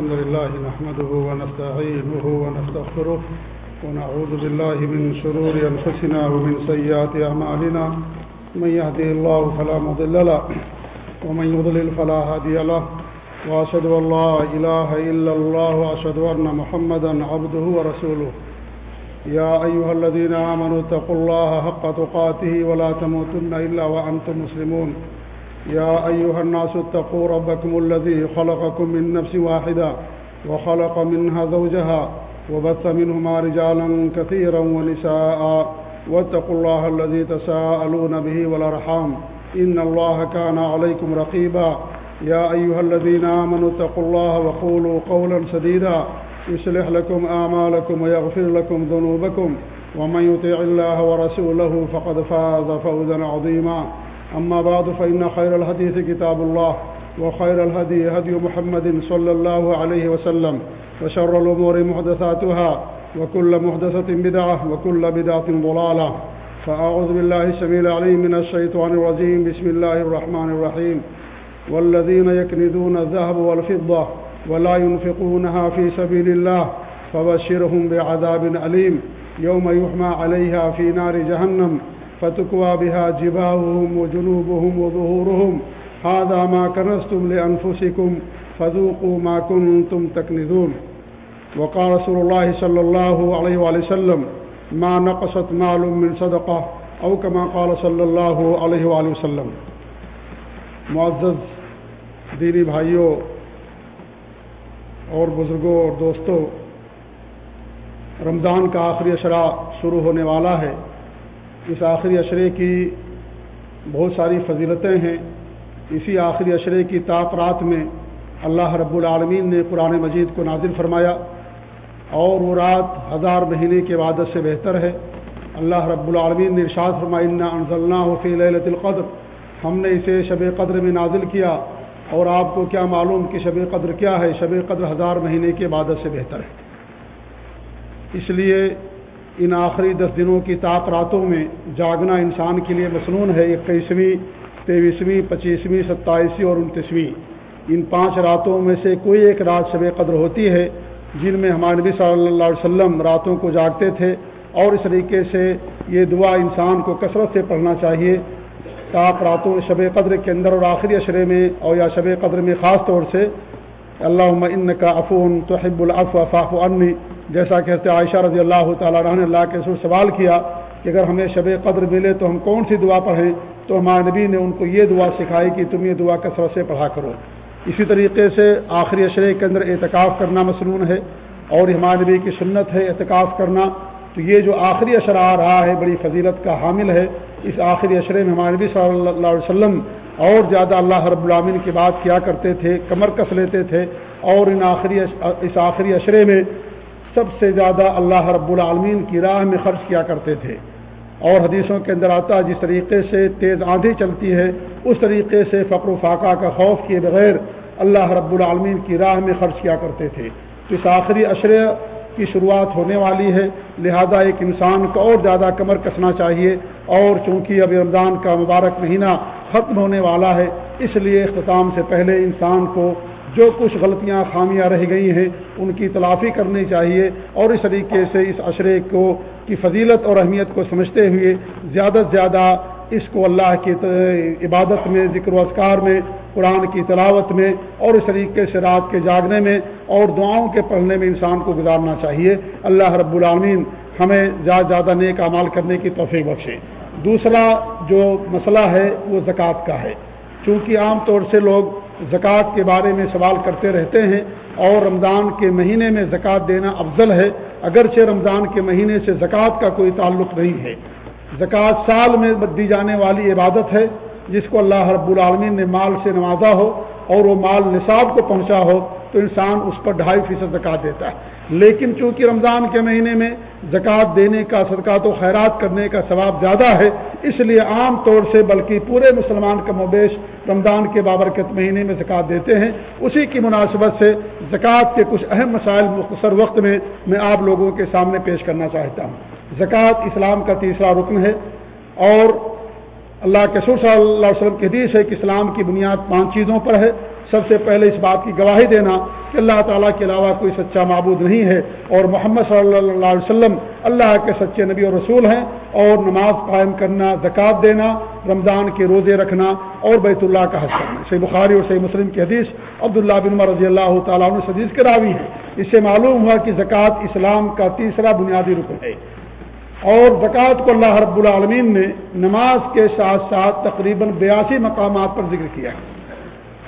الحمد لله نحمده ونستعينه ونستغفره ونعوذ بالله من شرور أنفسنا ومن سيئات أعمالنا. من يهده الله فلا مضل له ومن يضلل فلا هادي له. وأشهد أن لا إله إلا الله وأشهد أن محمدا عبده ورسوله. يا أيها الذين آمنوا اتقوا الله حق تقاته ولا تموتن إلا وأنتم مسلمون. يا أيها الناس اتقوا ربكم الذي خلقكم من نفس واحدة وخلق منها زوجها وبث منهما رجالا كثيرا ونساء واتقوا الله الذي تساءلون به والأرحام إن الله كان عليكم رقيبا يا أيها الذين آمنوا اتقوا الله وقولوا قولا سديدا يصلح لكم آمالكم ويغفر لكم ذنوبكم ومن يطيع الله ورسوله فقد فاز فوزا عظيما أما بعد فإن خير الحديث كتاب الله وخير الهدي هدي محمد صلى الله عليه وسلم وشر الأمور محدثاتها وكل محدثة بدعة وكل بدعة ضلالة فأعوذ بالله السميع العليم من الشيطان الرجيم بسم الله الرحمن الرحيم والذين يكندون الذهب والفضة ولا ينفقونها في سبيل الله فبشرهم بعذاب أليم يوم يحمى عليها في نار جهنم فتكوى بها جباههم وجنوبهم وظهورهم هذا ما كنستم لأنفسكم فذوقوا ما كنتم تكنذون وقال رسول الله صلى الله عليه وآله وسلم، ما نقصت مال من صدقة أو كما قال صلى الله عليه وآله وسلم. معزز دینی بھائیوں اور بزرگوں اور دوستوں، رمضان کا آخری اشرا شروع ہونے والا ہے۔ اس آخری اشرے کی بہت ساری فضیلتیں ہیں۔ اسی آخری اشرے کی طاق رات میں اللہ رب العالمین نے قرآن مجید کو نازل فرمایا۔ اور وہ رات ہزار مہینے کے عبادت سے بہتر ہے۔ اللہ رب العالمین نے ارشاد فرمائنہ انضلنا فی لت القدر ہم نے اسے شب قدر میں نازل کیا۔ اور آپ کو کیا معلوم کہ شب قدر کیا ہے؟ شب قدر ہزار مہینے کی عبادت سے بہتر ہے۔ اس لیے ان آخری دس دنوں کی طاق راتوں میں جاگنا انسان کے لیے مصنون ہے، اکیسویں تیئیسویں پچیسویں، ستائیسویں اور انتیسویں۔ ان پانچ راتوں میں سے کوئی ایک رات شب قدر ہوتی ہے جن میں ہمارے نبی صلی اللہ علیہ وسلم راتوں کو جاگتے تھے اور اس طریقے سے یہ دعا انسان کو کثرت سے پڑھنا چاہیے۔ طاق راتوں شب قدر کے اندر اور آخری اشرے میں اور یا شب قدر میں خاص طور سے اللہ ان کا افون تو حب الف فاف عنی۔ جیسا کہتے عائشہ رضی اللہ تعالیٰ عنہ نے اللہ کے سر سوال کیا کہ اگر ہمیں شب قدر ملے تو ہم کون سی دعا پڑھیں، تو ہمارے نبی نے ان کو یہ دعا سکھائی کہ تم یہ دعا کثرت سے پڑھا کرو۔ اسی طریقے سے آخری اشرے کے اندر اعتکاف کرنا مصنون ہے اور ہمارے نبی کی سنت ہے اعتکاف کرنا۔ تو یہ جو آخری اشرا آ رہا ہے، بڑی فضیلت کا حامل ہے۔ اس آخری اشرے میں ہمارے نبی صلی اللہ علیہ وسلم اور زیادہ اللہ رب العامن کی بات کیا کرتے تھے، کمر کس لیتے تھے اور ان آخری اس آخری اشرے میں سب سے زیادہ اللہ رب العالمین کی راہ میں خرچ کیا کرتے تھے۔ اور حدیثوں کے اندر آتا جس طریقے سے تیز آندھی چلتی ہے، اس طریقے سے فقر و فاقہ کا خوف کیے بغیر اللہ رب العالمین کی راہ میں خرچ کیا کرتے تھے۔ تو اس آخری اشرے کی شروعات ہونے والی ہے۔ لہذا ایک انسان کو اور زیادہ کمر کسنا چاہیے۔ اور چونکہ اب رمضان کا مبارک مہینہ ختم ہونے والا ہے، اس لیے اختتام سے پہلے انسان کو جو کچھ غلطیاں خامیاں رہ گئی ہیں، ان کی تلافی کرنی چاہیے۔ اور اس طریقے سے اس عشرے کو، کی فضیلت اور اہمیت کو سمجھتے ہوئے زیادہ سے زیادہ اس کو اللہ کی عبادت میں، ذکر و اذکار میں، قرآن کی تلاوت میں، اور اس طریقے سے رات کے جاگنے میں اور دعاؤں کے پڑھنے میں انسان کو گزارنا چاہیے۔ اللہ رب العالمین ہمیں زیادہ زیادہ نیک اعمال کرنے کی توفیق بخشے۔ دوسرا جو مسئلہ ہے، وہ زکوٰۃ کا ہے۔ چونکہ عام طور سے لوگ زکوٰۃ کے بارے میں سوال کرتے رہتے ہیں اور رمضان کے مہینے میں زکوٰۃ دینا افضل ہے، اگرچہ رمضان کے مہینے سے زکوٰۃ کا کوئی تعلق نہیں ہے۔ زکوٰۃ سال میں دی جانے والی عبادت ہے، جس کو اللہ رب العالمین نے مال سے نوازا ہو اور وہ مال نصاب کو پہنچا ہو۔ تو انسان اس پر ڈھائی فیصد زکوٰۃ دیتا ہے۔ لیکن چونکہ رمضان کے مہینے میں زکوٰۃ دینے کا صدقات و خیرات کرنے کا ثواب زیادہ ہے، اس لیے عام طور سے بلکہ پورے مسلمان کا مویش رمضان کے بابرکت مہینے میں زکوٰۃ دیتے ہیں۔ اسی کی مناسبت سے زکوٰۃ کے کچھ اہم مسائل مختصر وقت میں میں آپ لوگوں کے سامنے پیش کرنا چاہتا ہوں۔ زکوٰۃ اسلام کا تیسرا رکن ہے اور اللہ کے سر صلی اللہ علیہ وسلم کی حدیث ہے کہ اسلام کی بنیاد پانچ چیزوں پر ہے۔ سب سے پہلے اس بات کی گواہی دینا کہ اللہ تعالیٰ کے علاوہ کوئی سچا معبود نہیں ہے اور محمد صلی اللہ علیہ وسلم اللہ کے سچے نبی اور رسول ہیں اور نماز قائم کرنا، زکوٰۃ دینا، رمضان کے روزے رکھنا اور بیت اللہ کا حج کرنا۔ صحیح بخاری اور صحیح مسلم کی حدیث عبداللہ بن رضی اللہ تعالیٰ عنہ حدیث کے راوی ہے۔ اس سے معلوم ہوا کہ زکوٰۃ اسلام کا تیسرا بنیادی رکن ہے۔ اور زکوٰۃ کو اللہ رب العالمین نے نماز کے ساتھ ساتھ تقریباً بیاسی مقامات پر ذکر کیا ہے۔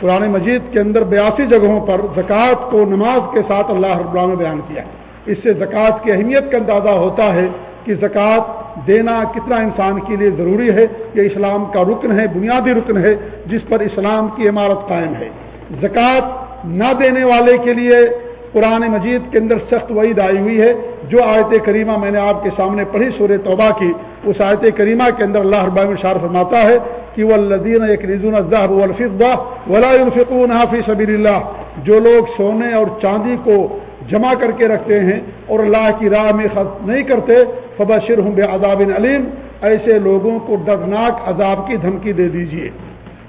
قرآن مجید کے اندر بیاسی جگہوں پر زکوٰۃ کو نماز کے ساتھ اللہ رب العالمین نے بیان کیا ہے۔ اس سے زکوٰۃ کی اہمیت کا اندازہ ہوتا ہے کہ زکوٰۃ دینا کتنا انسان کے لیے ضروری ہے، یہ اسلام کا رکن ہے، بنیادی رکن ہے، جس پر اسلام کی عمارت قائم ہے۔ زکوٰۃ نہ دینے والے کے لیے قرآن مجید کے اندر سخت وعید آئی ہوئی ہے۔ جو آیت کریمہ میں نے آپ کے سامنے پڑھی سور توبہ کی، اس آیت کریمہ کے اندر اللہ رب شار فرماتا ہے کہ وہ الدین ایک رضون ولا فی سبیل اللہ جو لوگ سونے اور چاندی کو جمع کر کے رکھتے ہیں اور اللہ کی راہ میں خرچ نہیں کرتے فبشر ہوں بے عذاب علیم ایسے لوگوں کو دردناک عذاب کی دھمکی دے دیجیے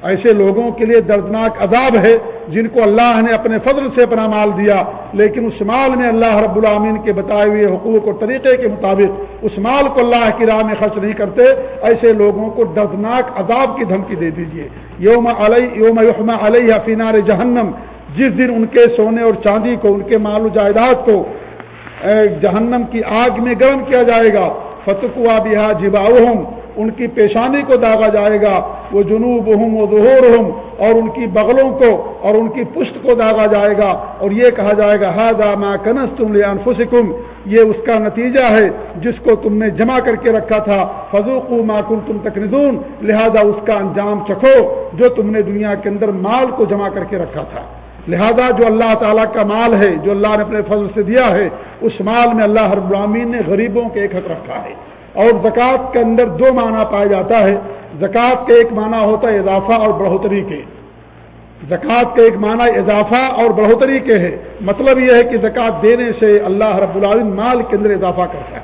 ایسے لوگوں کے لیے دردناک عذاب ہے جن کو اللہ نے اپنے فضل سے اپنا مال دیا، لیکن اس مال میں اللہ رب العامین کے بتائے ہوئے حقوق اور طریقے کے مطابق اس مال کو اللہ کی راہ میں خرچ نہیں کرتے، ایسے لوگوں کو دردناک عذاب کی دھمکی دے دیجیے یوم علیہ یوم یوم علیہ فینار جہنم، جس دن ان کے سونے اور چاندی کو، ان کے مال و جائیداد کو جہنم کی آگ میں گرم کیا جائے گا۔ فتح بہا جباؤہم ان کی پیشانی کو داغا جائے گا، وہ جنوب ہوں وہ ظہور ہوں اور ان کی بغلوں کو اور ان کی پشت کو داغا جائے گا۔ اور یہ کہا جائے گا ہاضا ما کنس تم لے انفسکم یہ اس کا نتیجہ ہے جس کو تم نے جمع کر کے رکھا تھا۔ فضوق ما کن تم تقریدون لہذا اس کا انجام چکھو جو تم نے دنیا کے اندر مال کو جمع کر کے رکھا تھا۔ لہذا جو اللہ تعالیٰ کا مال ہے، جو اللہ نے اپنے فضل سے دیا ہے، اس مال میں اللہ ہر غلامین نے غریبوں کے ایک حق رکھا ہے۔ اور زکوٰۃ کے اندر دو معنی پایا جاتا ہے۔ زکوٰۃ کے ایک معنی ہوتا ہے اضافہ اور بڑھوتری کے۔ زکوٰۃ کے ایک معنی اضافہ اور بڑھوتری کے ہے۔ مطلب یہ ہے کہ زکوٰۃ دینے سے اللہ رب العالمین مال کے اندر اضافہ کرتا ہے۔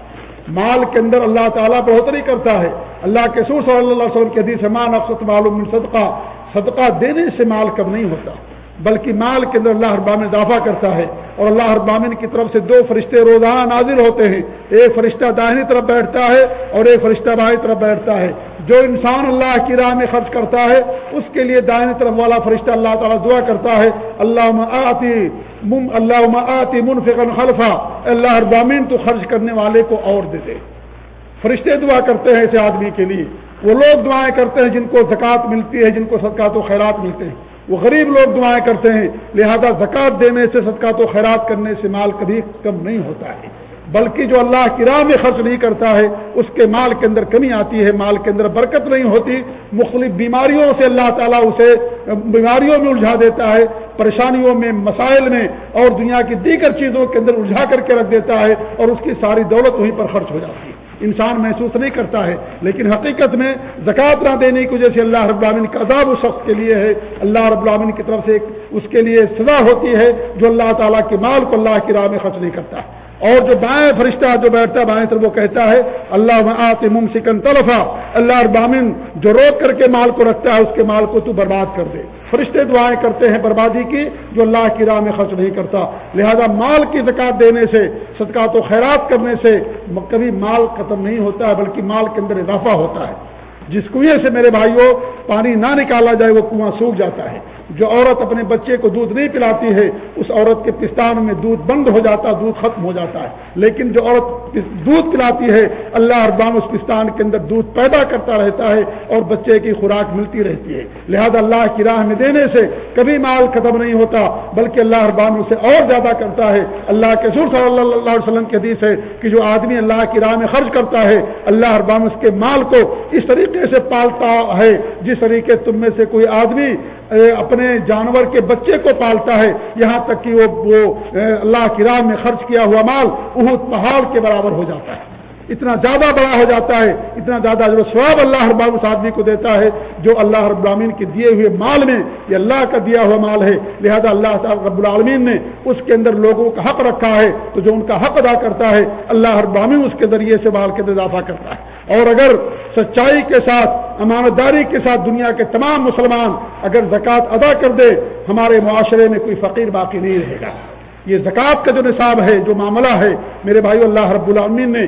مال کے اندر اللہ تعالیٰ بڑھوتری کرتا ہے۔ اللہ کے سور صلی اللہ علیہ وسلم کے حدیث مان افسط معلوم صدقہ صدقہ دینے سے مال کم نہیں ہوتا۔ بلکہ مال کے اندر اللہ ابامن اضافہ کرتا ہے اور اللہ ابامن کی طرف سے دو فرشتے روزانہ نازل ہوتے ہیں۔ ایک فرشتہ داہنی طرف بیٹھتا ہے اور ایک فرشتہ بائیں طرف بیٹھتا ہے۔ جو انسان اللہ کی راہ میں خرچ کرتا ہے، اس کے لیے دائیں طرف والا فرشتہ اللہ تعالیٰ دعا کرتا ہے۔ اللہ آتی اللہ آتی منفقن خلفا۔ اللہ ابامین تو خرچ کرنے والے کو اور دے دے۔ فرشتے دعا کرتے ہیں ایسے آدمی کے لیے۔ وہ لوگ دعائیں کرتے ہیں جن کو زکوٰۃ ملتی ہے، جن کو صدقات و خیرات ملتے ہیں۔ وہ غریب لوگ دعائیں کرتے ہیں، لہذا زکوٰۃ دینے سے، صدقات و خیرات کرنے سے مال کبھی کم نہیں ہوتا ہے۔ بلکہ جو اللہ کی راہ میں خرچ نہیں کرتا ہے، اس کے مال کے اندر کمی آتی ہے، مال کے اندر برکت نہیں ہوتی۔ مختلف بیماریوں سے اللہ تعالیٰ اسے، بیماریوں میں الجھا دیتا ہے، پریشانیوں میں، مسائل میں، اور دنیا کی دیگر چیزوں کے اندر الجھا کر کے رکھ دیتا ہے، اور اس کی ساری دولت وہیں پر خرچ ہو جاتی ہے۔ انسان محسوس نہیں کرتا ہے، لیکن حقیقت میں زکوٰۃ نہ دینے کی وجہ سے اللہ رب العالمین کا عذاب اس شخص کے لیے ہے۔ اللہ رب العالمین کی طرف سے اس کے لیے سزا ہوتی ہے جو اللہ تعالیٰ کے مال کو اللہ کی راہ میں خرچ نہیں کرتا۔ اور جو بائیں فرشتہ جو بیٹھتا ہے بائیں طرف وہ کہتا ہے، اللہ آتے ممسکن طلفا، اللہ ابامن جو روک کر کے مال کو رکھتا ہے، اس کے مال کو تو برباد کر دے۔ فرشتے دعائیں کرتے ہیں بربادی کی جو اللہ کی راہ میں خرچ نہیں کرتا۔ لہذا مال کی زکات دینے سے، صدقات و خیرات کرنے سے کبھی مال ختم نہیں ہوتا ہے بلکہ مال کے اندر اضافہ ہوتا ہے۔ جس کنویں سے میرے بھائیوں پانی نہ نکالا جائے، وہ کنواں سوکھ جاتا ہے۔ جو عورت اپنے بچے کو دودھ نہیں پلاتی ہے، اس عورت کے پستان میں دودھ بند ہو جاتا، دودھ ختم ہو جاتا ہے۔ لیکن جو عورت دودھ پلاتی ہے، اللہ اربان اس پستان کے اندر دودھ پیدا کرتا رہتا ہے اور بچے کی خوراک ملتی رہتی ہے۔ لہذا اللہ کی راہ میں دینے سے کبھی مال ختم نہیں ہوتا، بلکہ اللہ اربان اسے اور زیادہ کرتا ہے۔ اللہ کے سر صلی اللہ علیہ وسلم کے حدیث ہے کہ جو آدمی اللہ کی راہ میں خرچ کرتا ہے، اللہ اربان اس کے مال کو اس طریقے سے پالتا ہے، جس طریقے تم میں سے کوئی آدمی اپنے جانور کے بچے کو پالتا ہے، یہاں تک کہ وہ اللہ کی راہ میں خرچ کیا ہوا مال اہد پہاڑ کے برابر ہو جاتا ہے۔ اتنا زیادہ بڑا ہو جاتا ہے، اتنا زیادہ جو سواب اللہ ہر باب اس آدمی کو دیتا ہے، جو اللہ رب العالمین کے دیے ہوئے مال میں یہ اللہ کا دیا ہوا مال ہے۔ لہذا اللہ تعالیٰ رب العالمین نے اس کے اندر لوگوں کا حق رکھا ہے، تو جو ان کا حق ادا کرتا ہے، اللہ ہر العالمین اس کے ذریعے سے مال کے اضافہ کرتا ہے۔ اور اگر سچائی کے ساتھ، امانتداری کے ساتھ دنیا کے تمام مسلمان اگر زکوٰۃ ادا کر دے، ہمارے معاشرے میں کوئی فقیر باقی نہیں رہے گا۔ یہ زکوٰۃ کا جو نصاب ہے، جو معاملہ ہے، میرے بھائی اللہ رب العالمین نے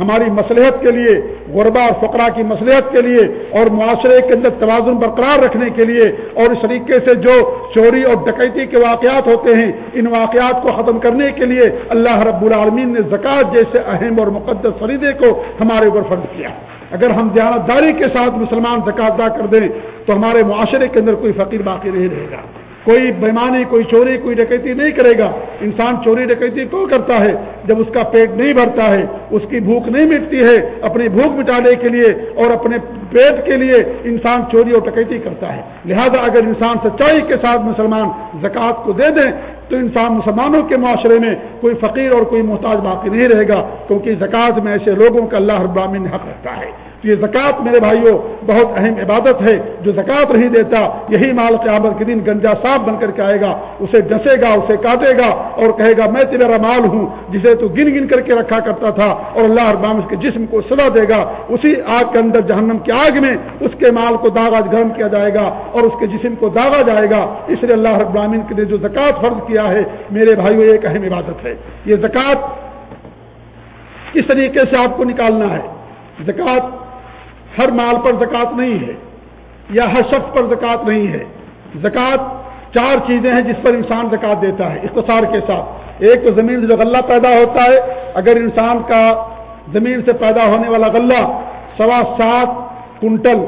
ہماری مصلحت کے لیے، غربا اور فقرا کی مصلحت کے لیے اور معاشرے کے اندر توازن برقرار رکھنے کے لیے اور اس طریقے سے جو چوری اور ڈکیتی کے واقعات ہوتے ہیں، ان واقعات کو ختم کرنے کے لیے اللہ رب العالمین نے زکوٰۃ جیسے اہم اور مقدس فریدے کو ہمارے اوپر فرض کیا۔ اگر ہم دیانتداری کے ساتھ مسلمان زکات ادا کر دیں تو ہمارے معاشرے کے اندر کوئی فقیر باقی نہیں رہے گا۔ کوئی بیمانی کوئی چوری، کوئی ڈکیتی نہیں کرے گا۔ انسان چوری، ڈکیتی کو کرتا ہے، جب اس کا پیٹ نہیں بھرتا ہے، اس کی بھوک نہیں مٹتی ہے، اپنی بھوک مٹانے کے لیے اور اپنے پیٹ کے لیے انسان چوری اور ڈکیتی کرتا ہے۔ لہذا اگر انسان سچائی کے ساتھ مسلمان زکوٰۃ کو دے دیں، تو انسان مسلمانوں کے معاشرے میں کوئی فقیر اور کوئی محتاج باقی نہیں رہے گا، کیونکہ زکوٰۃ میں ایسے لوگوں کا اللہ ابراہین حق رکھتا ہے۔ یہ زکوٰۃ میرے بھائیوں بہت اہم عبادت ہے، جو زکوٰۃ نہیں دیتا، یہی مال قیامت کے دن گنجا صاف بن کر کے آئے گا، اسے ڈسے گا، اسے کاٹے گا اور کہے گا، میں تیرا مال ہوں، جسے تو گن گن کر کے رکھا کرتا تھا اور اللہ ابام کے جسم کو سلا دے گا۔ اسی آگ کے اندر جہنم کی آگ میں اس کے مال کو داغا گرم کیا جائے گا اور اس کے جسم کو داغا جائے گا۔ اس لیے اللہ ابراہین نے جو زکوٰۃ فرض کیا ہے، میرے بھائیوں ایک اہم عبادت ہے۔ یہ زکوٰۃ کس طریقے سے آپ کو نکالنا ہے؟ زکوٰۃ ہر مال پر زکوٰۃ نہیں ہے یا ہر شخص پر زکوٰۃ نہیں ہے۔ زکوٰۃ چار چیزیں ہیں جس پر انسان زکوٰۃ دیتا ہے اختصار کے ساتھ۔ ایک تو زمین سے جو غلہ پیدا ہوتا ہے، اگر انسان کا زمین سے پیدا ہونے والا غلہ سوا سات کنٹل،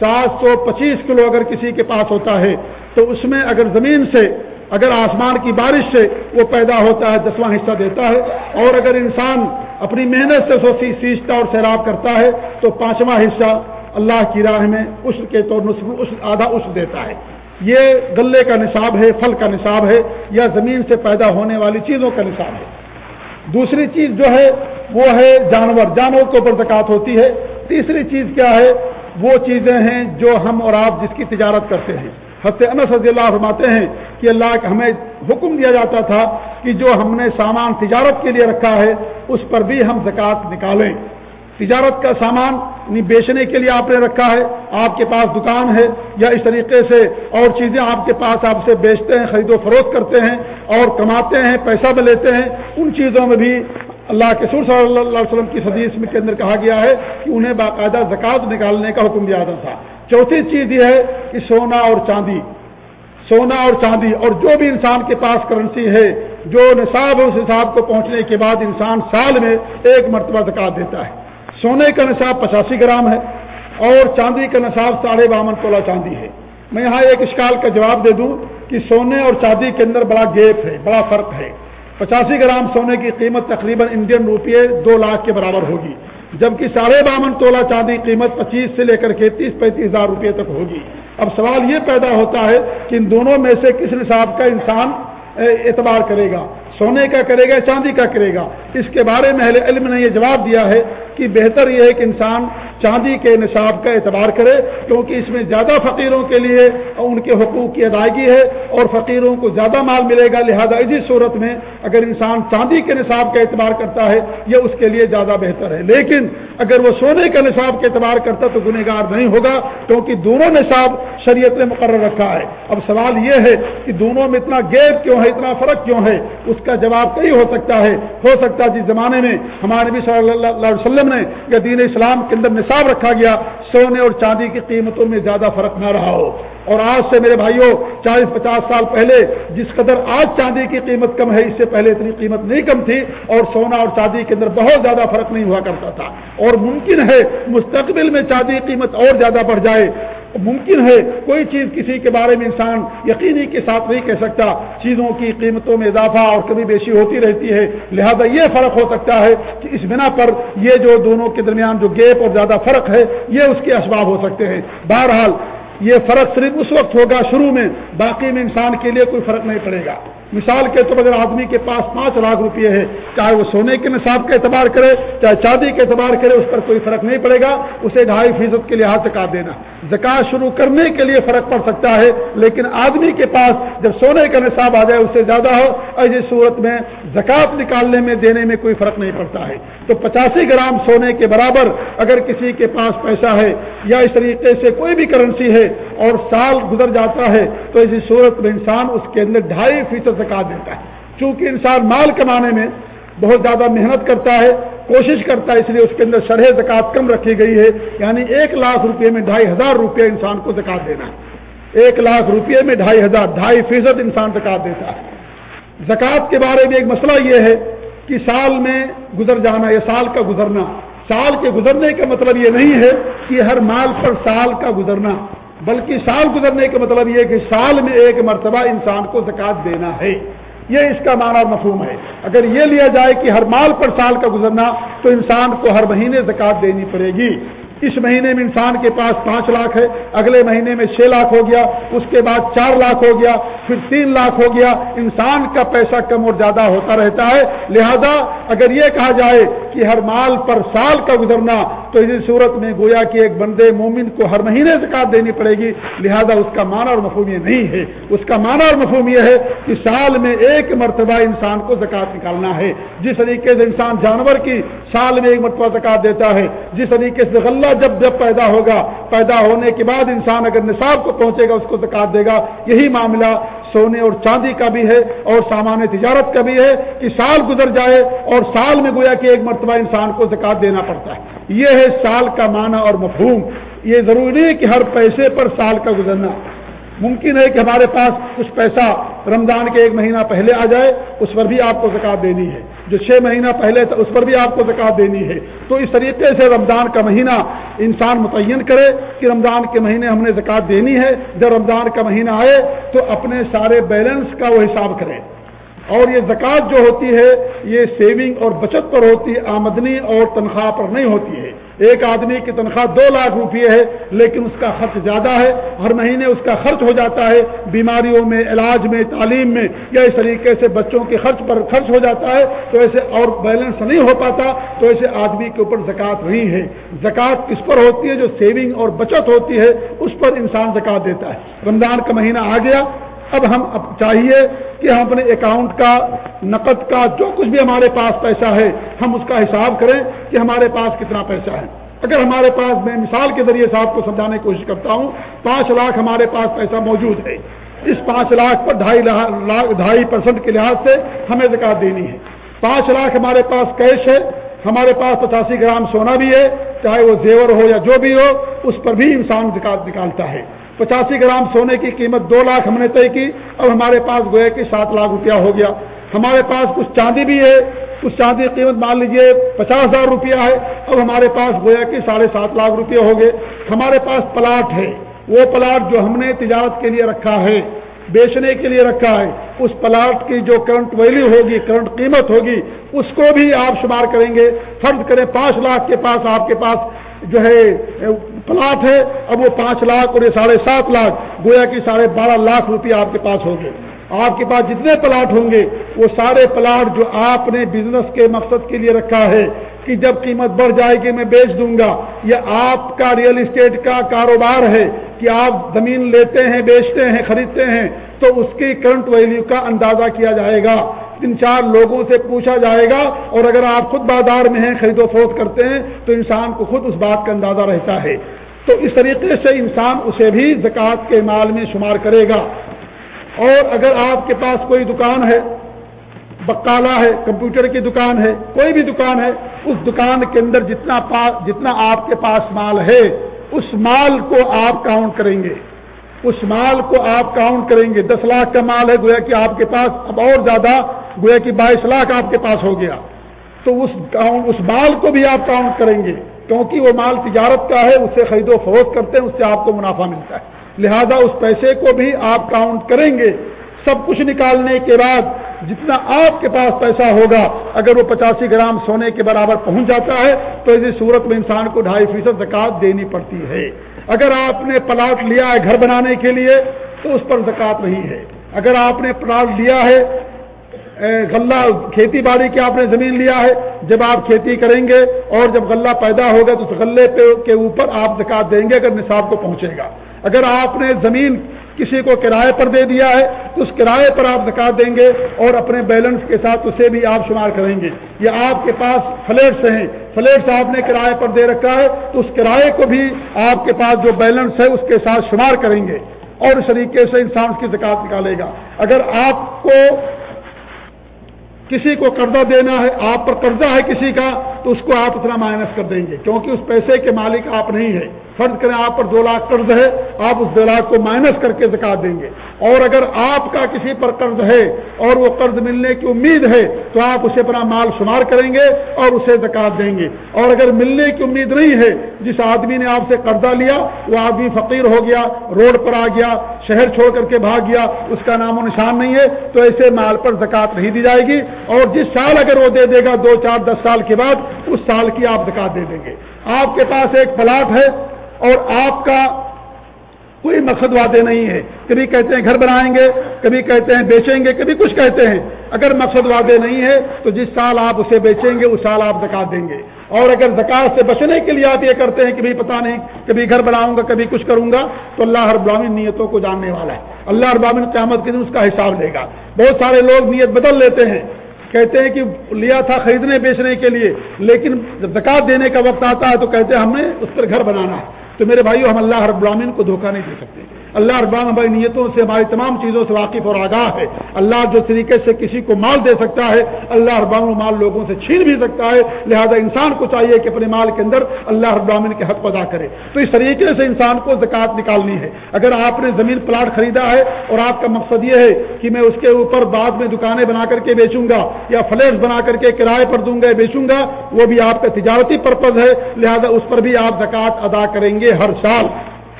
سات سو پچیس کلو اگر کسی کے پاس ہوتا ہے، تو اس میں اگر زمین سے، اگر آسمان کی بارش سے وہ پیدا ہوتا ہے، دسواں حصہ دیتا ہے۔ اور اگر انسان اپنی محنت سے سوچی سیچتا اور سیراب کرتا ہے، تو پانچواں حصہ اللہ کی راہ میں عشر کے طور نصف آدھا عشر دیتا ہے۔ یہ غلے کا نصاب ہے، پھل کا نصاب ہے، یا زمین سے پیدا ہونے والی چیزوں کا نصاب ہے۔ دوسری چیز جو ہے، وہ ہے جانور۔ جانور کے اوپر زکات ہوتی ہے۔ تیسری چیز کیا ہے؟ وہ چیزیں ہیں جو ہم اور آپ جس کی تجارت کرتے ہیں۔ حضرت انس رضی اللہ فرماتے ہیں کہ اللہ کا ہمیں حکم دیا جاتا تھا کہ جو ہم نے سامان تجارت کے لیے رکھا ہے، اس پر بھی ہم زکوٰۃ نکالیں۔ تجارت کا سامان یعنی بیچنے کے لیے آپ نے رکھا ہے، آپ کے پاس دکان ہے یا اس طریقے سے اور چیزیں آپ کے پاس آپ سے بیچتے ہیں، خرید و فروخت کرتے ہیں اور کماتے ہیں، پیسہ بھی لیتے ہیں۔ ان چیزوں میں بھی اللہ کے سور صلی اللہ علیہ وسلم کی حدیث میں کے اندر کہا گیا ہے کہ انہیں باقاعدہ زکوٰۃ نکالنے کا حکم دیا تھا۔ چوتھی چیز یہ ہے کہ سونا اور چاندی، سونا اور چاندی اور جو بھی انسان کے پاس کرنسی ہے، جو نصاب اس حساب کو پہنچنے کے بعد انسان سال میں ایک مرتبہ زکات دیتا ہے۔ سونے کا نصاب پچاسی گرام ہے اور چاندی کا نصاب ساڑھے باون تولہ چاندی ہے۔ میں یہاں ایک اشکال کا جواب دے دوں کہ سونے اور چاندی کے اندر بڑا گیپ ہے، بڑا فرق ہے۔ پچاسی گرام سونے کی قیمت تقریباً انڈین روپیے دو لاکھ کے برابر ہوگی۔ جبکہ ساڑھے باون تولہ چاندی قیمت پچیس سے لے کر کے تیس پینتیس ہزار روپے تک ہوگی۔ اب سوال یہ پیدا ہوتا ہے کہ ان دونوں میں سے کس نصاب کا انسان اعتبار کرے گا؟ سونے کا کرے گا چاندی کا کرے گا؟ اس کے بارے میں اہل علم نے یہ جواب دیا ہے کہ بہتر یہ ہے کہ انسان چاندی کے نصاب کا اعتبار کرے، کیونکہ اس میں زیادہ فقیروں کے لیے ان کے حقوق کی ادائیگی ہے اور فقیروں کو زیادہ مال ملے گا۔ لہذا اسی صورت میں اگر انسان چاندی کے نصاب کا اعتبار کرتا ہے، یہ اس کے لیے زیادہ بہتر ہے۔ لیکن اگر وہ سونے کا نصاب کا اعتبار کرتا تو گنہ گار نہیں ہوگا، کیونکہ دونوں نصاب شریعت نے مقرر رکھا ہے۔ اب سوال یہ ہے کہ دونوں میں اتنا گیپ کیوں ہے، اتنا فرق کیوں ہے؟ اس کا جواب کئی ہو سکتا ہے۔ ہو سکتا ہے جس زمانے میں ہمارے نبی صلی اللہ علیہ وسلم نے یا دین اسلام کے اندر نصاب رکھا گیا، سونے اور چاندی کی قیمتوں میں زیادہ فرق نہ رہا ہو۔ اور آج سے میرے بھائیوں چالیس پچاس سال پہلے جس قدر آج چاندی کی قیمت کم ہے، اس سے پہلے اتنی قیمت نہیں کم تھی اور سونا اور چاندی کے اندر بہت زیادہ فرق نہیں ہوا کرتا تھا۔ اور ممکن ہے مستقبل میں چاندی کی قیمت اور زیادہ بڑھ جائے۔ ممکن ہے کوئی چیز کسی کے بارے میں انسان یقینی کے ساتھ نہیں کہہ سکتا۔ چیزوں کی قیمتوں میں اضافہ اور کمی بیشی ہوتی رہتی ہے۔ لہذا یہ فرق ہو سکتا ہے کہ اس بنا پر یہ جو دونوں کے درمیان جو گیپ اور زیادہ فرق ہے، یہ اس کے اسباب ہو سکتے ہیں۔ بہرحال، یہ فرق صرف اس وقت ہوگا شروع میں، باقی میں انسان کے لیے کوئی فرق نہیں پڑے گا۔ مثال کے طور اگر آدمی کے پاس پانچ لاکھ روپے ہے چاہے وہ سونے کے نصاب کا اعتبار کرے، چاہے چاندی کا اعتبار کرے، اس پر کوئی فرق نہیں پڑے گا، اسے ڈھائی فیصد کے لحاظ زکات دینا۔ زکات شروع کرنے کے لیے فرق پڑ سکتا ہے، لیکن آدمی کے پاس جب سونے کا نصاب آ جائے اس سے زیادہ ہو ایسی صورت میں زکات نکالنے میں، دینے میں کوئی فرق نہیں پڑتا ہے۔ تو پچاسی گرام سونے کے برابر اگر کسی کے پاس پیسہ ہے، یا اس طریقے سے کوئی بھی کرنسی ہے، اور سال گزر جاتا ہے، تو اسی صورت میں انسان اس کے اندر ڈھائی فیصد زکات دیتا ہے۔ چونکہ انسان مال کمانے میں بہت زیادہ محنت کرتا ہے، کوشش کرتا ہے، اس لیے اس کے اندر شرح زکات کم رکھی گئی ہے۔ یعنی ایک لاکھ روپے میں ڈھائی ہزار روپے انسان کو زکات دینا ہے۔ ایک لاکھ روپے میں ڈھائی ہزار، ڈھائی فیصد انسان زکات دیتا ہے۔ زکات کے بارے میں ایک مسئلہ یہ ہے کہ سال میں گزر جانا یا سال کا گزرنا، سال کے گزرنے کا مطلب یہ نہیں ہے کہ ہر مال پر سال کا گزرنا بلکہ سال گزرنے کا مطلب یہ کہ سال میں ایک مرتبہ انسان کو زکات دینا ہے۔ یہ اس کا معنی اور مفہوم ہے۔ اگر یہ لیا جائے کہ ہر مال پر سال کا گزرنا، تو انسان کو ہر مہینے زکات دینی پڑے گی۔ اس مہینے میں انسان کے پاس پانچ لاکھ ہے، اگلے مہینے میں چھ لاکھ ہو گیا، اس کے بعد چار لاکھ ہو گیا، پھر تین لاکھ ہو گیا۔ انسان کا پیسہ کم اور زیادہ ہوتا رہتا ہے۔ لہذا اگر یہ کہا جائے کہ ہر مال پر سال کا گزرنا تو اسی صورت میں گویا کہ ایک بندے مومن کو ہر مہینے زکات دینی پڑے گی، لہذا اس کا معنی اور مفہوم یہ نہیں ہے۔ اس کا معنی اور مفہوم یہ ہے کہ سال میں ایک مرتبہ انسان کو زکات نکالنا ہے۔ جس طریقے سے انسان جانور کی سال میں ایک مرتبہ زکات دیتا ہے، جس طریقے سے غلہ جب جب پیدا ہوگا، پیدا ہونے کے بعد انسان اگر نصاب کو پہنچے گا، اس کو زکات دے گا۔ یہی معاملہ سونے اور چاندی کا بھی ہے اور سامان تجارت کا بھی ہے کہ سال گزر جائے اور سال میں گویا کہ ایک مرتبہ انسان کو زکات دینا پڑتا ہے۔ یہ ہے سال کا معنی اور مفہوم۔ یہ ضروری ہے کہ ہر پیسے پر سال کا گزرنا۔ ممکن ہے کہ ہمارے پاس کچھ پیسہ رمضان کے ایک مہینہ پہلے آ جائے، اس پر بھی آپ کو زکات دینی ہے۔ جو چھ مہینہ پہلے تھا، اس پر بھی آپ کو زکات دینی ہے۔ تو اس طریقے سے رمضان کا مہینہ انسان متعین کرے کہ رمضان کے مہینے ہم نے زکات دینی ہے۔ جب رمضان کا مہینہ آئے تو اپنے سارے بیلنس کا وہ حساب کرے۔ اور یہ زکوٰۃ جو ہوتی ہے، یہ سیونگ اور بچت پر ہوتی ہے آمدنی اور تنخواہ پر نہیں ہوتی ہے۔ ایک آدمی کی تنخواہ دو لاکھ روپیے ہے، لیکن اس کا خرچ زیادہ ہے، ہر مہینے اس کا خرچ ہو جاتا ہے۔ بیماریوں میں، علاج میں، تعلیم میں یا اس طریقے سے بچوں کے خرچ پر خرچ ہو جاتا ہے، تو ایسے اور بیلنس نہیں ہو پاتا، تو ایسے آدمی کے اوپر زکوٰۃ نہیں ہے۔ زکوٰۃ کس پر ہوتی ہے؟ جو سیونگ اور بچت ہوتی ہے، اس پر انسان زکوٰۃ دیتا ہے۔ رمضان کا مہینہ آ گیا۔ اب ہم اب چاہیے کہ ہم اپنے اکاؤنٹ کا، نقد کا جو کچھ بھی ہمارے پاس پیسہ ہے، ہم اس کا حساب کریں کہ ہمارے پاس کتنا پیسہ ہے۔ اگر ہمارے پاس میں مثال کے ذریعے سے آپ کو سمجھانے کی کوشش کرتا ہوں، پانچ لاکھ ہمارے پاس پیسہ موجود ہے۔ اس پانچ لاکھ پر ڈھائی لاکھ ڈھائی پرسنٹ کے لحاظ سے ہمیں زکات دینی ہے۔ پانچ لاکھ ہمارے پاس کیش ہے، ہمارے پاس پچاسی گرام سونا بھی ہے، چاہے وہ زیور ہو یا جو بھی ہو، اس پر بھی انسان زکات نکالتا ہے۔ پچاسی گرام سونے کی قیمت دو لاکھ ہم نے طے کی، اب ہمارے پاس گویا کہ سات لاکھ روپیہ ہو گیا۔ ہمارے پاس کچھ چاندی بھی ہے، کچھ چاندی کی قیمت مان لیجیے، پچاس ہزار روپیہ ہے۔ اب ہمارے پاس گویا کہ ساڑھے سات لاکھ روپیہ ہو گئے۔ ہمارے پاس پلاٹ ہے۔ وہ پلاٹ جو ہم نے تجارت کے لیے رکھا ہے، بیچنے کے لیے رکھا ہے، اس پلاٹ کی جو کرنٹ ویلیو ہوگی کرنٹ قیمت ہوگی، اس کو بھی آپ شمار کریں گے۔ فرض کریں پانچ لاکھ کے پاس، آپ کے پاس جو ہے پلاٹ ہے، اب وہ پانچ لاکھ اور یہ ساڑھے سات لاکھ، گویا کہ ساڑھے بارہ لاکھ روپیہ آپ کے پاس ہوگے آپ کے پاس جتنے پلاٹ ہوں گے، وہ سارے پلاٹ جو آپ نے بزنس کے مقصد کے لیے رکھا ہے، کہ جب قیمت بڑھ جائے گی، میں بیچ دوں گا۔ یہ آپ کا ریئل اسٹیٹ کا کاروبار ہے کہ آپ زمین لیتے ہیں، بیچتے ہیں، خریدتے ہیں، تو اس کی کرنٹ ویلیو کا اندازہ کیا جائے گا۔ تین چار لوگوں سے پوچھا جائے گا اور اگر آپ خود بازار میں ہیں، خرید و فروخت کرتے ہیں، تو انسان کو خود اس بات کا اندازہ رہتا ہے۔ تو اس طریقے سے انسان اسے بھی زکوٰۃ کے مال میں شمار کرے گا۔ اور اگر آپ کے پاس کوئی دکان ہے، بکالا ہے، کمپیوٹر کی دکان ہے، کوئی بھی دکان ہے، اس دکان کے اندر جتنا جتنا آپ کے پاس مال ہے، اس مال کو آپ کاؤنٹ کریں گے۔ اس مال کو آپ کاؤنٹ کریں گے۔ دس لاکھ کا مال ہے، گویا کہ آپ کے پاس اب اور زیادہ گویا کہ بائیس لاکھ آپ کے پاس ہو گیا۔ تو اس اس مال کو بھی آپ کاؤنٹ کریں گے۔ کیونکہ وہ مال تجارت کا ہے اس سے خرید و فروخت کرتے ہیں، اس سے آپ کو منافع ملتا ہے۔ لہذا اس پیسے کو بھی آپ کاؤنٹ کریں گے۔ سب کچھ نکالنے کے بعد جتنا آپ کے پاس پیسہ ہوگا، اگر وہ پچاسی گرام سونے کے برابر پہنچ جاتا ہے، تو اسی صورت میں انسان کو ڈھائی فیصد زکات دینی پڑتی ہے۔ اگر آپ نے پلاٹ لیا ہے گھر بنانے کے لیے، تو اس پر زکات نہیں ہے۔ اگر آپ نے پلاٹ لیا ہے غلہ، کھیتی باڑی کی آپ نے زمین لیا ہے؟ جب آپ کھیتی کریں گے اور جب غلہ پیدا ہوگا تو اس غلے پہ کے اوپر آپ زکات دیں گے اگر نصاب کو پہنچے گا۔ اگر آپ نے زمین کسی کو کرائے پر دے دیا ہے تو اس کرائے پر آپ زکات دیں گے اور اپنے بیلنس کے ساتھ اسے بھی آپ شمار کریں گے۔ یا آپ کے پاس فلیٹس ہیں۔ فلیٹس آپ نے کرائے پر دے رکھا ہے تو اس کرائے کو بھی آپ کے پاس جو بیلنس ہے اس کے ساتھ شمار کریں گے اور اس طریقے سے انسان اس کی زکات نکالے گا۔ اگر آپ کو کسی کو قرضہ دینا ہے آپ پر قرضہ ہے کسی کا تو اس کو آپ اتنا مائنس کر دیں گے، کیونکہ اس پیسے کے مالک آپ نہیں ہیں۔ فرض کریں آپ پر دو لاکھ قرض ہے، آپ اس دو لاکھ کو مائنس کر کے زکات دیں گے۔ اور اگر آپ کا کسی پر قرض ہے اور وہ قرض ملنے کی امید ہے، تو آپ اسے اپنا مال شمار کریں گے اور اسے زکات دیں گے۔ اور اگر ملنے کی امید نہیں ہے، جس آدمی نے آپ سے قرضہ لیا، وہ آدمی فقیر ہو گیا، روڈ پر آ گیا، شہر چھوڑ کر کے بھاگ گیا، اس کا نام و نشان نہیں ہے، تو ایسے مال پر زکات نہیں دی جائے گی۔ اور جس سال اگر وہ دے دے گا، دو چار دس سال کے بعد اس سال کی آپ زکات دے دیں گے۔ آپ کے پاس ایک پلاٹ ہے اور آپ کا کوئی مقصد وعدے نہیں ہے۔ کبھی کہتے ہیں گھر بنائیں گے، کبھی کہتے ہیں بیچیں گے، کبھی کچھ کہتے ہیں۔ اگر مقصد وعدے نہیں ہے تو جس سال آپ اسے بیچیں گے، اس سال آپ زکات دیں گے۔ اور اگر زکات سے بچنے کے لیے آپ یہ کرتے ہیں کہ بھی پتا نہیں، کبھی گھر بناؤں گا، کبھی کچھ کروں گا، تو اللہ ہر براہین نیتوں کو جاننے والا ہے۔ اللہ ہر براہین قیامت کے دن اس کا حساب لے گا۔ بہت سارے لوگ نیت بدل لیتے ہیں۔ کہتے ہیں کہ لیا تھا خریدنے بیچنے کے لیے، لیکن جب زکات دینے کا وقت آتا ہے تو کہتے ہیں ہم نے اس پر گھر بنانا ہے۔ تو میرے بھائیو، ہم اللہ رب العالمین کو دھوکہ نہیں دے سکتے۔ اللہ اربان ہماری نیتوں سے، ہماری تمام چیزوں سے واقف اور آگاہ ہے۔ اللہ جو طریقے سے کسی کو مال دے سکتا ہے، اللہ اربان مال لوگوں سے چھین بھی سکتا ہے۔ لہذا انسان کو چاہیے کہ اپنے مال کے اندر اللہ اربامن کے حق ادا کرے۔ تو اس طریقے سے انسان کو زکوٰۃ نکالنی ہے۔ اگر آپ نے زمین پلاٹ خریدا ہے اور آپ کا مقصد یہ ہے کہ میں اس کے اوپر بعد میں دکانیں بنا کر کے بیچوں گا یا فلیٹس بنا کر کے کرائے پر دوں گا، بیچوں گا، وہ بھی آپ کا تجارتی پرپز ہے۔ لہذا اس پر بھی آپ زکوٰۃ ادا کریں گے ہر سال۔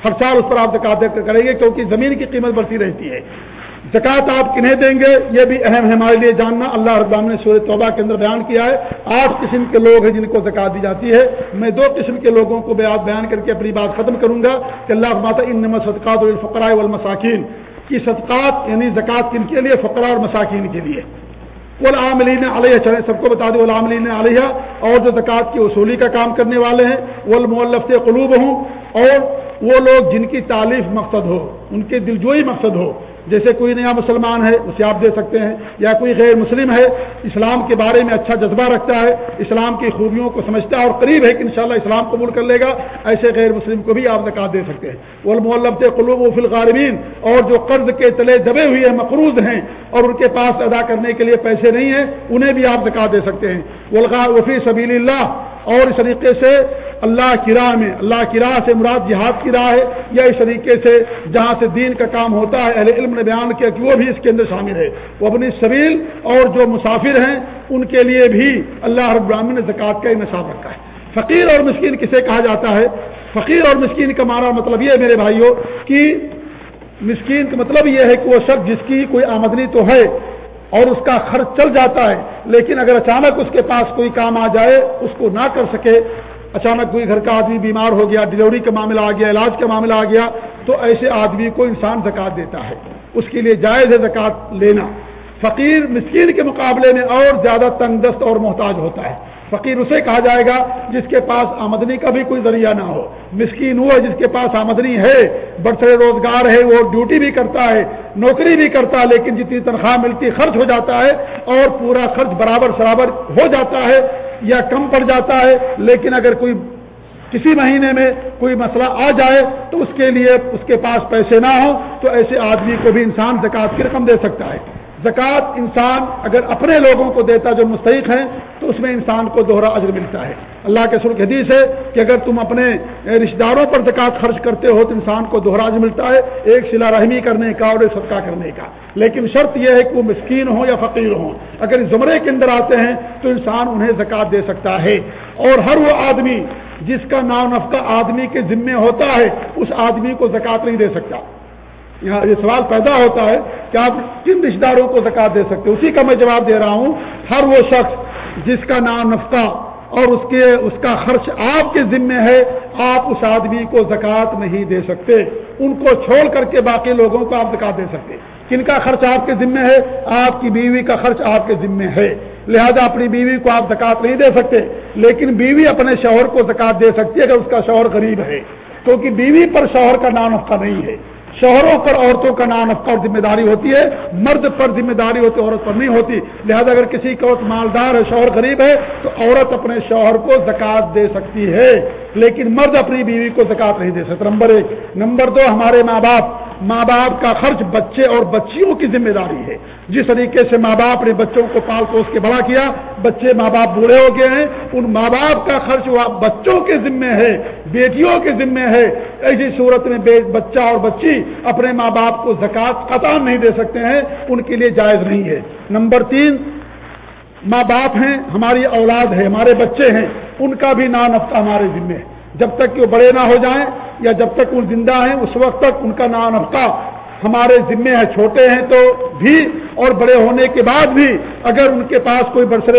ہر سال اس پر آپ زکات کریں گے کیونکہ زمین کی قیمت بڑھتی رہتی ہے۔ زکوٰۃ آپ کنہیں دیں گے؟ یہ بھی اہم ہے ہمارے لیے جاننا۔ اللہ ربام نے سورہ توبہ کے اندر بیان کیا ہے۔ آٹھ قسم کے لوگ ہیں جن کو زکات دی جاتی ہے۔ میں دو قسم کے لوگوں کو بیان کر کے اپنی بات ختم کروں گا کہ اللہ ماتا ان صدقات الفقرائے والمساکین۔ کی صدقات یعنی زکوٰۃ کن کے لیے؟ فقرا اور مساکین کے لیے۔ والعاملین علیہ چلے سب کو بتا دیں والعاملین علیہ۔ اور جو زکوٰۃ کی وصولی کا کام کرنے والے ہیں۔ والمولف قلوب ہوں اور وہ لوگ جن کی تعلیف مقصد ہو، ان کے دلجوئی مقصد ہو۔ جیسے کوئی نیا مسلمان ہے، اسے آپ دے سکتے ہیں۔ یا کوئی غیر مسلم ہے، اسلام کے بارے میں اچھا جذبہ رکھتا ہے، اسلام کی خوبیوں کو سمجھتا ہے اور قریب ہے کہ انشاءاللہ اسلام قبول کر لے گا، ایسے غیر مسلم کو بھی آپ زکات دے سکتے ہیں۔ وہ قلوب و فلغاربین اور جو قرض کے تلے دبے ہوئے مقروض ہیں، اور ان کے پاس ادا کرنے کے لیے پیسے نہیں ہیں، انہیں بھی آپ زکات دے سکتے ہیں۔ وفی سبیل اللہ اور اس طریقے سے اللہ کی راہ میں، اللہ کی راہ سے مراد جہاد کی راہ ہے، یا اس طریقے سے جہاں سے دین کا کام ہوتا ہے، اہل علم نے بیان کیا کہ وہ بھی اس کے اندر شامل ہے۔ وہ اپنی سبیل اور جو مسافر ہیں، ان کے لیے بھی اللہ رب العالمین نے زکوٰۃ کا انصاف رکھا ہے۔ فقیر اور مسکین کسے کہا جاتا ہے؟ فقیر اور مسکین کا مارا مطلب یہ ہے میرے بھائیوں، کہ مسکین کا مطلب یہ ہے کہ وہ شخص جس کی کوئی آمدنی تو ہے اور اس کا خرچ چل جاتا ہے۔ لیکن اگر اچانک اس کے پاس کوئی کام آ جائے، اس کو نہ کر سکے، اچانک کوئی گھر کا آدمی بیمار ہو گیا، ڈلیوری کا معاملہ آ گیا، علاج کا معاملہ آ گیا، تو ایسے آدمی کو انسان زکات دیتا ہے۔ اس کے لیے جائز ہے زکات لینا۔ فقیر مسکین کے مقابلے میں اور زیادہ تنگ دست اور محتاج ہوتا ہے۔ فقیر اسے کہا جائے گا جس کے پاس آمدنی کا بھی کوئی ذریعہ نہ ہو۔ مسکین وہ جس کے پاس آمدنی ہے۔ بڑے روزگار ہے، وہ ڈیوٹی بھی کرتا ہے، نوکری بھی کرتا ہے، لیکن جتنی تنخواہ ملتی خرچ ہو جاتا ہے اور پورا خرچ برابر برابر ہو جاتا ہے یا کم پڑ جاتا ہے، لیکن اگر کوئی کسی مہینے میں کوئی مسئلہ آ جائے تو اس کے لیے اس کے پاس پیسے نہ ہوں تو ایسے آدمی کو بھی انسان زکات کی رقم دے سکتا ہے۔ زکوٰۃ انسان اگر اپنے لوگوں کو دیتا جو مستحق ہیں، تو اس میں انسان کو دوہرا اجر ملتا ہے۔ اللہ کے سرخ حدیث ہے کہ اگر تم اپنے رشتہ داروں پر زکوٰۃ خرچ کرتے ہو، تو انسان کو دوہرا اجر ملتا ہے ایک سلا رحمی کرنے کا اور ایک صدقہ کرنے کا۔ لیکن شرط یہ ہے کہ وہ مسکین ہوں یا فقیر ہوں۔ اگر اس زمرے کے اندر آتے ہیں، تو انسان انہیں زکوٰۃ دے سکتا ہے۔ اور ہر وہ آدمی جس کا نام نفقہ آدمی کے ذمے ہوتا ہے، اس آدمی کو زکوٰۃ نہیں دے سکتا۔ یہاں یہ سوال پیدا ہوتا ہے کہ آپ کن رشتے داروں کو زکات دے سکتے اسی کا میں جواب دے رہا ہوں، ہر وہ شخص جس کا نام نفقہ اور اس کے، اس کا خرچ آپ کے ذمے ہے، آپ اس آدمی کو زکات نہیں دے سکتے۔ ان کو چھوڑ کر کے باقی لوگوں کو آپ زکات دے سکتے کن کا خرچ آپ کے ذمے ہے؟ آپ کی بیوی کا خرچ آپ کے ذمے ہے۔ لہذا اپنی بیوی کو آپ زکات نہیں دے سکتے، لیکن بیوی اپنے شوہر کو زکات دے سکتی ہے اگر اس کا شوہر غریب ہے۔ کیونکہ بیوی پر شوہر کا نام افقہ نہیں ہے۔ شوہروں پر عورتوں کا نام افقہ اور ذمہ داری ہوتی ہے، مرد پر ذمہ داری ہوتی ہے عورت پر نہیں ہوتی۔ لہذا اگر کسی کا مالدار ہے، شوہر غریب ہے، تو عورت اپنے شوہر کو زکات دے سکتی ہے۔ لیکن مرد اپنی بیوی کو زکات نہیں دے سکتا۔ نمبر ایک۔ نمبر دو، ہمارے ماں باپ ماں باپ کا خرچ بچے اور بچیوں کی ذمہ داری ہے۔ جس طریقے سے ماں باپ نے بچوں کو پال پوس کے بڑا کیا، بچے ماں باپ بوڑھے ہو گئے ہیں، ان ماں باپ کا خرچ بچوں کے ذمے ہے، بیٹیوں کے ذمے ہے۔ ایسی صورت میں بچہ اور بچی اپنے ماں باپ کو زکات قطع نہیں دے سکتے ہیں، ان کے لیے جائز نہیں ہے۔ نمبر تین، ماں باپ ہیں، ہماری اولاد ہے، ہمارے بچے ہیں، ان کا بھی نان افتا ہمارے ذمے ہے۔ جب تک کہ وہ بڑے نہ ہو جائیں یا جب تک وہ زندہ ہیں اس وقت تک ان کا نام نفقہ ہمارے ذمے ہیں، چھوٹے ہیں تو بھی، اور بڑے ہونے کے بعد بھی اگر ان کے پاس کوئی برسر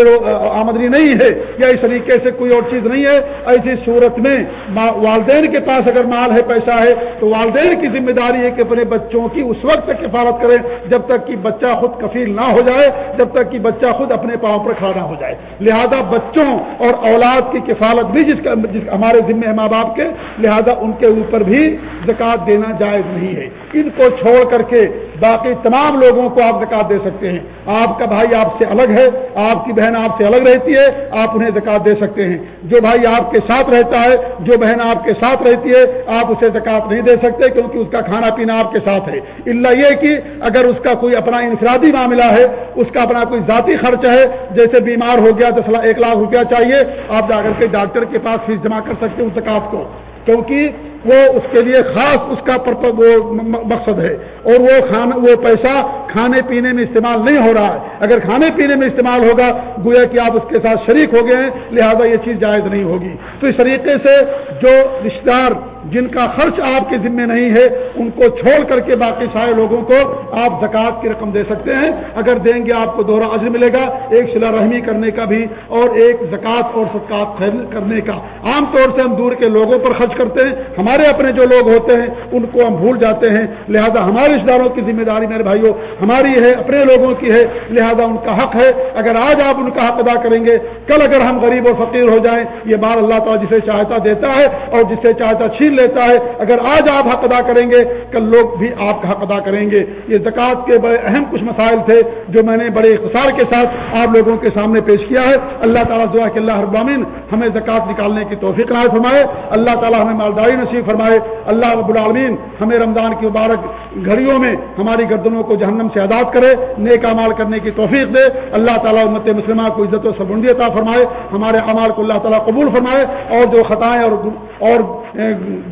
آمدنی نہیں ہے یا اس طریقے سے کوئی اور چیز نہیں ہے، ایسی صورت میں والدین کے پاس اگر مال ہے، پیسہ ہے، تو والدین کی ذمہ داری ہے کہ اپنے بچوں کی اس وقت تک کفالت کریں جب تک کہ بچہ خود کفیل نہ ہو جائے، جب تک کہ بچہ خود اپنے پاؤں پر کھڑا نہ ہو جائے۔ لہذا بچوں اور اولاد کی کفالت بھی جس کا جس ہمارے ذمے ہے ماں باپ کے، لہذا ان کے اوپر بھی زکات دینا جائز نہیں ہے۔ ان کو چھوڑ کر کے باقی تمام لوگوں کو آپ زکات دے سکتے ہیں۔ آپ کا بھائی آپ سے الگ ہے، آپ کی بہن آپ سے الگ رہتی ہے، آپ انہیں زکات دے سکتے ہیں۔ جو بھائی آپ کے ساتھ رہتا ہے، جو بہن آپ کے ساتھ رہتی ہے، آپ اسے زکات نہیں دے سکتے کیونکہ اس کا کھانا پینا آپ کے ساتھ ہے۔ اللہ یہ کہ اگر اس کا کوئی اپنا انفرادی معاملہ ہے، اس کا اپنا کوئی ذاتی خرچ ہے، جیسے بیمار ہو گیا دس ایک لاکھ روپیہ چاہیے، آپ جا کر کے ڈاکٹر کے پاس فیس جمع کر سکتے ہیں اس زکات کو۔ کیونکہ وہ اس کے لیے خاص اس کا وہ مقصد ہے اور وہ کھانا وہ پیسہ کھانے پینے میں استعمال نہیں ہو رہا ہے۔ اگر کھانے پینے میں استعمال ہوگا، گویا کہ آپ اس کے ساتھ شریک ہو گئے ہیں، لہذا یہ چیز جائز نہیں ہوگی۔ تو اس طریقے سے جو رشتے دار جن کا خرچ آپ کے ذمے نہیں ہے، ان کو چھوڑ کر کے باقی سارے لوگوں کو آپ زکوٰۃ کی رقم دے سکتے ہیں۔ اگر دیں گے، آپ کو دوہرا عزم ملے گا ایک سلا رحمی کرنے کا بھی اور ایک زکوٰۃ اور صدقات کرنے کا۔ عام طور سے ہم دور کے لوگوں پر خرچ کرتے ہیں۔ ہمارے اپنے جو لوگ ہوتے ہیں، ان کو ہم بھول جاتے ہیں۔ لہذا ہمارے رشتے داروں کی ذمہ داری، میرے بھائیوں ہماری ہے، اپنے لوگوں کی ہے۔ لہذا ان کا حق ہے۔ اگر آج آپ ان کا حق ادا کریں گے، کل اگر ہم غریب اور فقیر ہو جائیں، یہ بار اللہ تعالیٰ جسے چاہتا دیتا ہے اور جسے چاہتا چھین لیتا ہے، اگر آج آپ حق ادا کریں گے، کل لوگ بھی آپ کا حق ادا کریں گے۔ یہ زکوٰۃ کے بڑے اہم کچھ مسائل تھے جو میں نے بڑے اختصار کے ساتھ آپ لوگوں کے سامنے پیش کیا ہے۔ اللہ تعالیٰ دعا کہ اللہ ابامین ہمیں زکوٰۃ نکالنے کی توفیق نہ فرمائے۔ اللہ تعالیٰ ہمیں مالداری نصیب فرمائے۔ اللہ رب العالمین ہمیں رمضان کی مبارک گھڑیوں میں ہماری گردنوں کو جہنم سے آزاد کرے، نیک امال کرنے کی توفیق دے۔ اللہ تعالیٰ امت مسلمہ کو عزت و سبندی عطا فرمائے۔ ہمارے امال کو اللہ تعالیٰ قبول فرمائے۔ اور جو خطائیں اور اور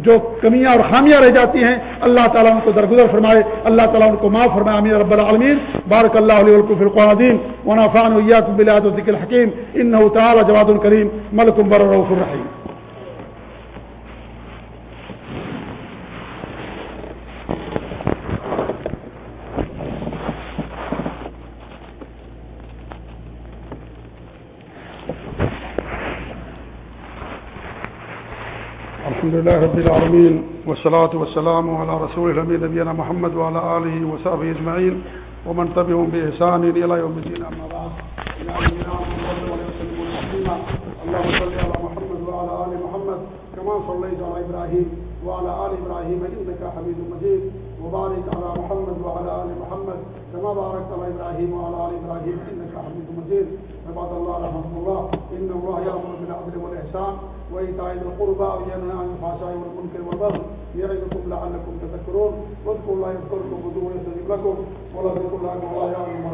جو کمیاں اور خامیاں رہ جاتی ہیں، اللہ تعالیٰ ان کو درگزر فرمائے، اللہ تعالیٰ ان کو معاف فرمائے امیر رب العالمین۔ بارک اللہ علیہ فرقین ونافان بلاد ذکر حکیم ان تعالیٰ جواد الکریم ملکم بر الرحیم الحمد لله رب العالمين، والصلاة والسلام على رسول الأمين نبينا محمد وعلى آله وصحبه أجمعين، ومن تبعهم بإحسان إلى يوم الدين، أما بعد اللهم صل على محمد وعلى آل محمد، كما صليت على إبراهيم وعلى آل إبراهيم، إنك حميد مجيد، وبارك على محمد وعلى آل محمد، كما باركت على إبراهيم وعلى آل إبراهيم، إنك حميد مجيد. عباد الله رحمه الله، إن الله يأمر بالعدل والإحسان وإيتاء ذي القربى وينهى عن الفحشاء والمنكر والبغي يعظكم لعلكم تذكرون. واذكروا الله يذكركم وذكروا يستجيب لكم. ولذكر الله أكبر الله يعلم ما